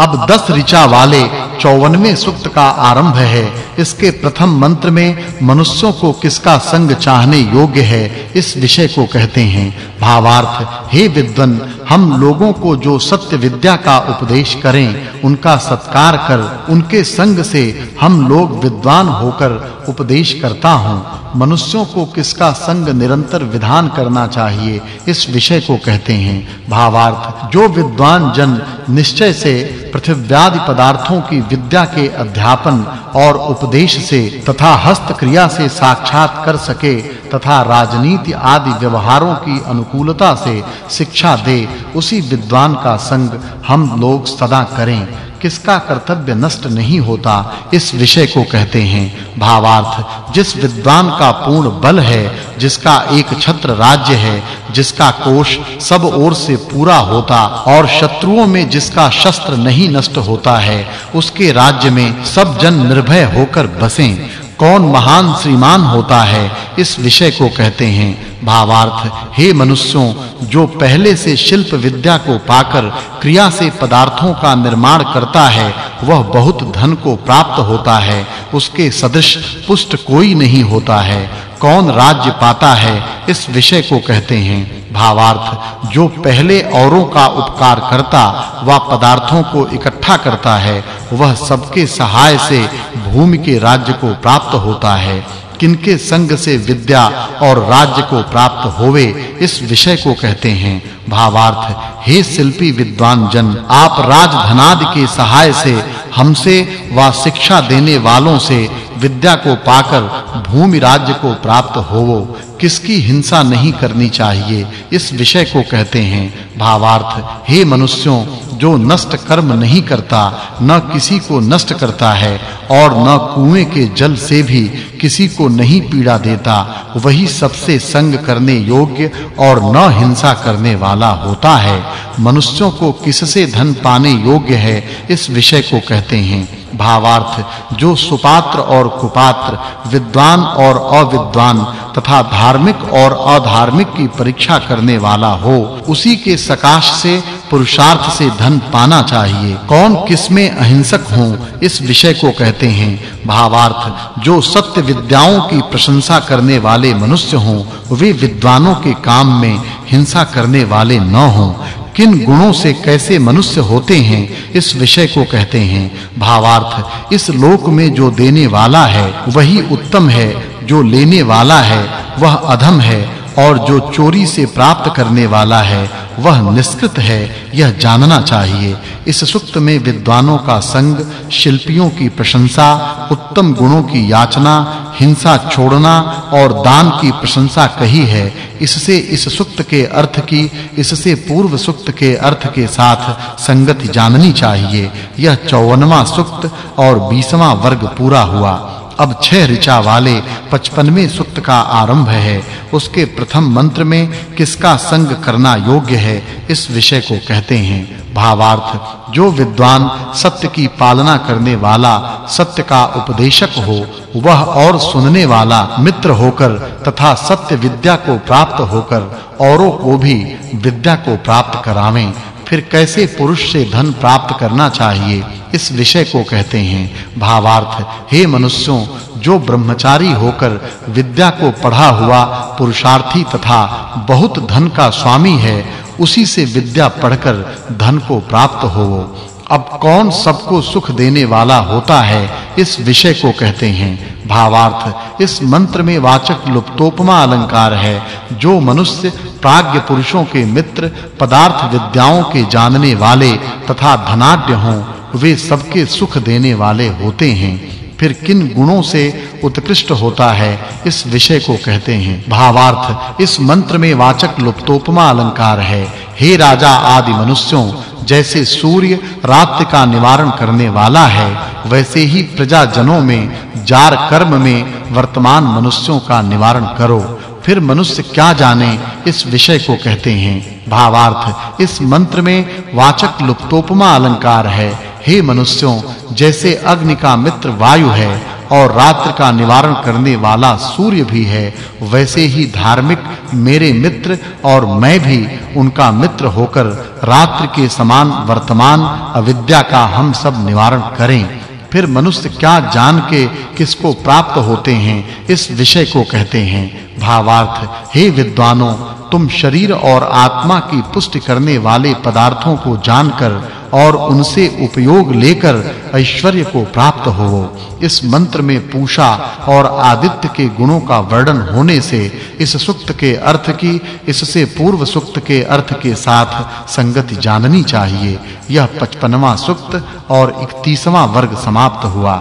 अब 10 ऋचा वाले 54वें सूक्त का आरंभ है। इसके प्रथम मंत्र में मनुष्यों को किसका संग चाहने योग्य है, इस विषय को कहते हैं। भावार्थ, हे विद्वन, हम लोगों को जो सत्य विद्या का उपदेश करें, उनका सत्कार कर, उनके संग से हम लोग विद्वान होकर उपदेश करता हूँ, मनुष्यों को किसका संग निरंतर विधान करना चाहिए, इस विषय को कहते हैं। भावार्थ, जो विद्वान जन निश्चय से पृथ्व्यादि पदार्थों की विद्या के अध्यापन और उपदेश से तथा हस्त क्रिया से साक्षात कर सके तथा राजनीति आदि व्यवहारों की अनुकूलता से शिक्षा दे, उसी विद्वान का संग हम लोग सदा करें। किसका कर्तव्य नष्ट नहीं होता, इस विषय को कहते हैं। भावार्थ, जिस विद्वान का पूर्ण बल है, जिसका एक छत्र राज्य है, जिसका कोष सब ओर से पूरा होता और शत्रुओं में जिसका शस्त्र नहीं नष्ट होता है, उसके राज्य में सब जन निर्भय होकर बसें। कौन महान श्रीमान होता है, इस विषय को कहते हैं। भावार्थ, हे मनुष्यों, जो पहले से शिल्प विद्या को पाकर क्रिया से पदार्थों का निर्माण करता है, वह बहुत धन को प्राप्त होता है, उसके सदृश पुष्ट कोई नहीं होता है। कौन राज्य पाता है, इस विषय को कहते हैं। भावार्थ, जो पहले औरों का उपकार करता व पदार्थों को इकट्ठा करता है, वह सबके सहाय से भूमि के राज्य को प्राप्त होता है। किनके संग से विद्या और राज्य को प्राप्त होवे, इस विषय को कहते हैं। भावार्थ, हे शिल्पी विद्वान जन आप राजधनादि के सहाय से हमसे व शिक्षा देने वालों से विद्या को पाकर भूमि राज्य को प्राप्त होवो। किसकी हिंसा नहीं करनी चाहिए, इस विषय को कहते हैं। भावार्थ, हे मनुष्यों जो नष्ट कर्म नहीं करता, न किसी को नष्ट करता है और न कुएँ के जल से भी किसी को नहीं पीड़ा देता, वही सबसे संग करने योग्य और न हिंसा करने वाला होता है। मनुष्यों को किससे धन पाने योग्य है, इस विषय को कहते हैं। भावार्थ, जो सुपात्र और कुपात्र, विद्वान और अविद्वान तथा धार्मिक और अधार्मिक की परीक्षा करने वाला हो, उसी के सकाश से पुरुषार्थ से धन पाना चाहिए। कौन किसमें अहिंसक हो, इस विषय को कहते हैं। भावार्थ, जो सत्य विद्याओं की प्रशंसा करने वाले मनुष्य हों, वे विद्वानों के काम में हिंसा करने वाले न हों। किन गुणों से कैसे मनुष्य होते हैं, इस विषय को कहते हैं। भावार्थ, इस लोक में जो देने वाला है, वही उत्तम है, जो लेने वाला है, वह अधम है। और जो चोरी से प्राप्त करने वाला है, वह निष्कृत है, यह जानना चाहिए। इस सुक्त में विद्वानों का संग, शिल्पियों की प्रशंसा, उत्तम गुणों की याचना, हिंसा छोड़ना और दान की प्रशंसा कही है। इससे इस सुक्त के अर्थ की, इससे पूर्व सुक्त के अर्थ के साथ संगति जाननी चाहिए। यह 54वां सुक्त और 20वां वर्ग पूरा हुआ। अब छह ऋचा वाले 55वें सूक्त का आरंभ है। उसके प्रथम मंत्र में किसका संग करना योग्य है, इस विषय को कहते हैं। भावार्थ, जो विद्वान सत्य की पालना करने वाला सत्य का उपदेशक हो, वह और सुनने वाला मित्र होकर तथा सत्य विद्या को प्राप्त होकर औरों को भी विद्या को प्राप्त करावें। फिर कैसे पुरुष से धन प्राप्त करना चाहिए? इस विषय को कहते हैं, भावार्थ, हे मनुष्यों, जो ब्रह्मचारी होकर विद्या को पढ़ा हुआ पुरुषार्थी तथा बहुत धन का स्वामी है, उसी से विद्या पढ़कर धन को प्राप्त होवो। अब कौन सबको सुख देने वाला होता है? इस विषय को कहते हैं, भावार्थ, इस मंत्र में वाचक् लुप्तोपमा अलंकार है, जो मनुष्य प्राज्ञ पुरुषों के मित्र, पदार्थ विद्याओं के जानने वाले तथा धनाढ्य हों, वे सबके सुख देने वाले होते हैं। फिर किन गुणों से उत्कृष्ट होता है, इस विषय को कहते हैं। भावार्थ, इस मंत्र में वाचक् लुप्तोपमा अलंकार है। हे राजा आदि मनुष्यों, जैसे सूर्य रात्रि का निवारण करने वाला है, वैसे ही प्रजा जनों में जार कर्म में वर्तमान मनुष्यों का निवारण करो। फिर मनुष्य क्या जाने इस विषय को कहते हैं? भावार्थ, इस मंत्र में वाचक् लुप्तोपमा अलंकार है। हे मनुष्यों, जैसे अग्नि का मित्र वायु है और रात्रि का निवारण करने वाला सूर्य भी है, वैसे ही धार्मिक मेरे मित्र और मैं भी उनका मित्र होकर रात्रि के समान वर्तमान अविद्या का हम सब निवारण करें। फिर मनुष्य क्या जान के किसको प्राप्त होते हैं? इस विषय को कहते हैं। भावार्थ, हे विद्वानों, तुम शरीर और आत्मा की पुष्टि करने वाले पदार्थों को जानकर और उनसे उपयोग लेकर ऐश्वर्य को प्राप्त हो। इस मंत्र में पूषा और आदित्य के गुणों का वर्णन होने से, इस सुक्त के अर्थ की, इससे पूर्व सुक्त के अर्थ के साथ संगति जाननी चाहिए। यह 55वां सुक्त और 31वां वर्ग समाप्त हुआ।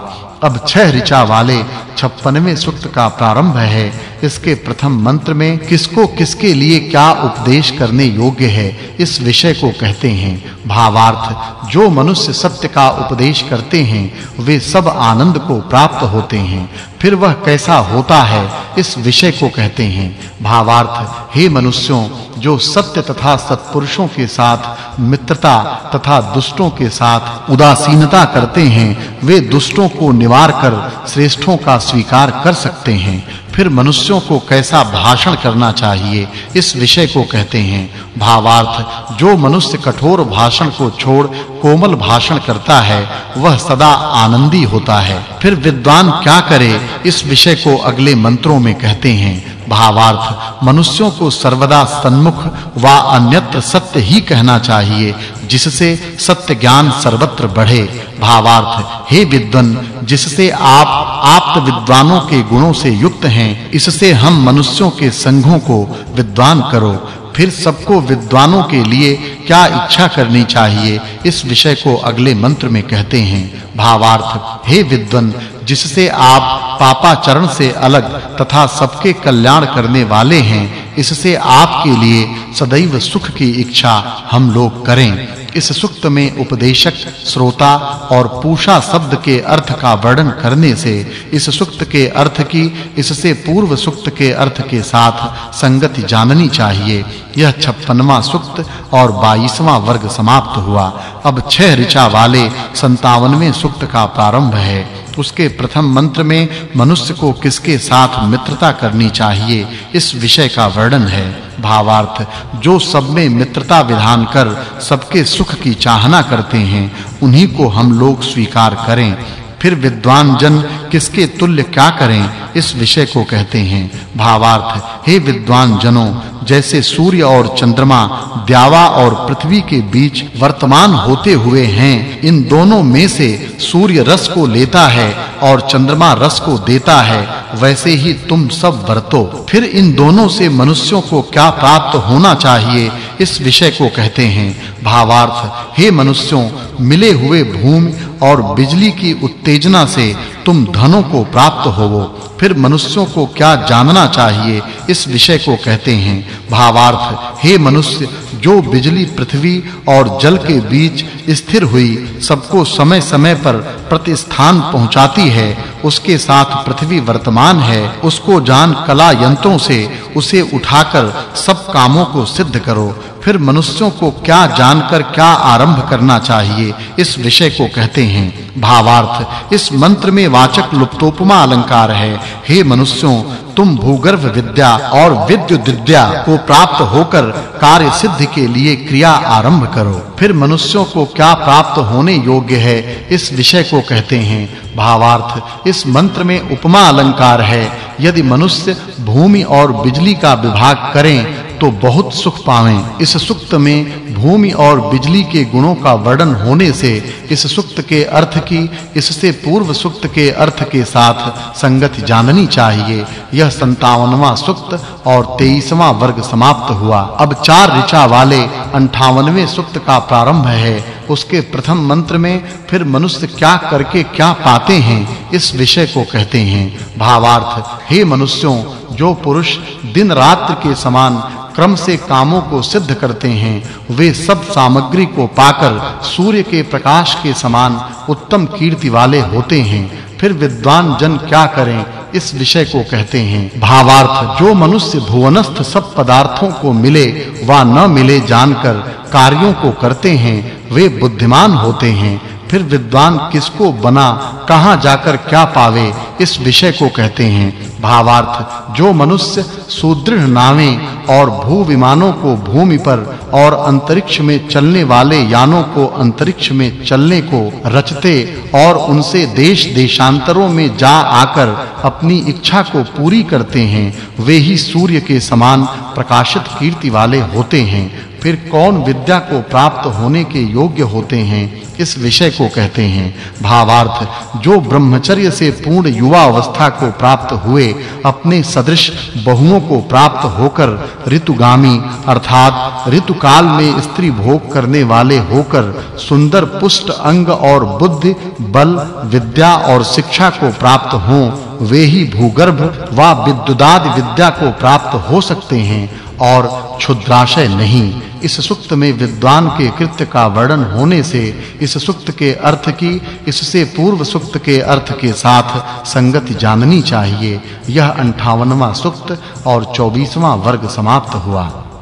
अब छह ऋचा वाले 56वें सूक्त का प्रारंभ है। इसके प्रथम मंत्र में किसको किसके लिए क्या उपदेश करने योग्य है, इस विषय को कहते हैं। भावार्थ, जो मनुष्य सत्य का उपदेश करते हैं, वे सब आनंद को प्राप्त होते हैं। फिर वह कैसा होता है, इस विषय को कहते हैं। भावार्थ, हे मनुष्यों जो सत्य तथा सत्पुरुषों के साथ, मित्रता तथा दुष्टों के साथ उदासीनता करते हैं, वे दुष्टों को निवार कर श्रेष्ठों का स्वीकार कर सकते हैं। फिर मनुष्यों को कैसा भाषण करना चाहिए, इस विषय को कहते हैं। भावार्थ, जो मनुष्य कठोर भाषण को छोड़ कोमल भाषण करता है, वह सदा आनंदी होता है। फिर विद्वान क्या करे, इस विषय को अगले मंत्रों में कहते हैं। भावार्थ। मनुष्यों को सर्वदा सन्मुख व अन्यत्र सत्य ही कहना चाहिए, जिससे सत्य ज्ञान सर्वत्र बढ़े। भावार्थ, हे विद्वन, जिससे आप आप्त विद्वानों के गुणों से युक्त हैं, इससे हम मनुष्यों के संघों को विद्वान करो। फिर सबको विद्वानों के लिए क्या इच्छा करनी चाहिए, इस विषय को अगले मंत्र में कहते हैं। भावार्थ, हे विद्वन, जिससे आप पापाचरण से अलग तथा सबके कल्याण करने वाले हैं, इससे आपके लिए सदैव सुख की इच्छा हम लोग करें। इस सुक्त में उपदेशक, श्रोता और पूषा शब्द के अर्थ का वर्णन करने से इस सुक्त के अर्थ की, इससे पूर्व सुक्त के अर्थ के साथ संगति जाननी चाहिए। यह 56वां सुक्त और 22वां वर्ग समाप्त हुआ। अब छह ऋचा वाले 57वें सुक्त का प्रारंभ है। उसके प्रथम मंत्र में मनुष्य को किसके साथ मित्रता करनी चाहिए? इस विषय का वर्णन है। भावार्थ, जो सब में मित्रता विधान कर सबके सुख की चाहना करते हैं, उन्हीं को हम लोग स्वीकार करें। फिर विद्वान जन किसके तुल्य क्या करें? इस विषय को कहते हैं। भावार्थ, हे विद्वान जनों जैसे सूर्य और चंद्रमा, द्यावा और पृथ्वी के बीच वर्तमान होते हुए हैं, इन दोनों में से सूर्य रस को लेता है और चंद्रमा रस को देता है, वैसे ही तुम सब वर्तो। फिर इन दोनों से मनुष्यों को क्या प्राप्त होना चाहिए? इस विषय को कहते हैं, भावार्थ, हे मनुष्यों, मिले हुए भूमि और बिजली की उत्तेजना से तुम धनों को प्राप्त होवो। फिर मनुष्यों को क्या जानना चाहिए? इस विषय को कहते हैं, भावार्थ, हे मनुष्य, जो बिजली पृथ्वी और जल के बीच स्थिर हुई, सबको समय-समय पर प्रतिस्थान पहुंचाती है। उसके साथ पृथ्वी वर्तमान है। उसको जान कला यंत्रों से उसे उठाकर सब कामों को सिद्ध करो। फिर मनुष्यों को क्या जानकर क्या आरंभ करना चाहिए, इस विषय को कहते हैं भावार्थ। इस मंत्र में वाचक् लुप्तोपमा अलंकार है। हे मनुष्यों, तुम भूगर्भ विद्या और विद्युत विद्या को प्राप्त होकर कार्य सिद्ध के लिए क्रिया आरंभ करो। फिर मनुष्यों को क्या प्राप्त होने योग्य है, इस विषय को कहते हैं भावार्थ। इस मंत्र में उपमा अलंकार है। यदि मनुष्य भूमि और बिजली का विभाग करें तो बहुत सुख पावें। इस सुक्त में भूमि और बिजली के गुणों का वर्णन होने से इस सुक्त के अर्थ की, इससे पूर्व सुक्त के अर्थ के साथ संगति जाननी चाहिए। यह 57वां सुक्त और 23वां वर्ग समाप्त हुआ। अब चार ऋचा वाले 58वें सुक्त का प्रारंभ है। उसके प्रथम मंत्र में, फिर मनुष्य क्या करके क्या पाते हैं? इस विषय को कहते हैं। भावार्थ, हे मनुष्यों जो पुरुष दिन रात के समान क्रम से कामों को सिद्ध करते हैं, वे सब सामग्री को पाकर सूर्य के प्रकाश के समान उत्तम कीर्ति वाले होते हैं। फिर विद्वान जन क्या करें, इस विषय को कहते हैं। भावार्थ, जो मनुष्य भुवनस्थ सब पदार्थों को मिले व न मिले जानकर कार्यों को करते हैं, वे बुद्धिमान होते हैं। फिर विद्वान किसको बना, कहाँ जाकर क्या पावे, इस विषय को कहते हैं। भावार्थ, जो मनुष्य सुदृढ़ नावें और भू विमानों को भूमि पर और अंतरिक्ष में चलने वाले यानों को अंतरिक्ष में चलने को रचते और उनसे देश देशांतरों में जा आकर अपनी इच्छा को पूरी करते हैं, वे ही सूर्य के समान प्रकाशित कीर्ति वाले होते हैं। फिर कौन विद्या को प्राप्त होने के योग्य होते हैं? इस विषय को कहते हैं? भावार्थ, जो ब्रह्मचर्य से पूर्ण युवा अवस्था को प्राप्त हुए, अपने सदृश बहुओं को प्राप्त होकर ऋतुगामी, अर्थात ऋतुकाल में स्त्री भोग करने वाले होकर सुंदर पुष्ट अंग और बुद्धि, बल, विद्या और शिक्षा को प्राप्त हों, वे ही भूगर्भ व विद्युदाद विद्या को प्राप्त हो सकते हैं, और क्षुद्राशय नहीं। इस सुक्त में विद्वान के कृत्य का वर्णन होने से, इस सुक्त के अर्थ की, इससे पूर्व सुक्त के अर्थ के साथ संगति जाननी चाहिए। यह 58वां सुक्त और 24वां वर्ग समाप्त हुआ।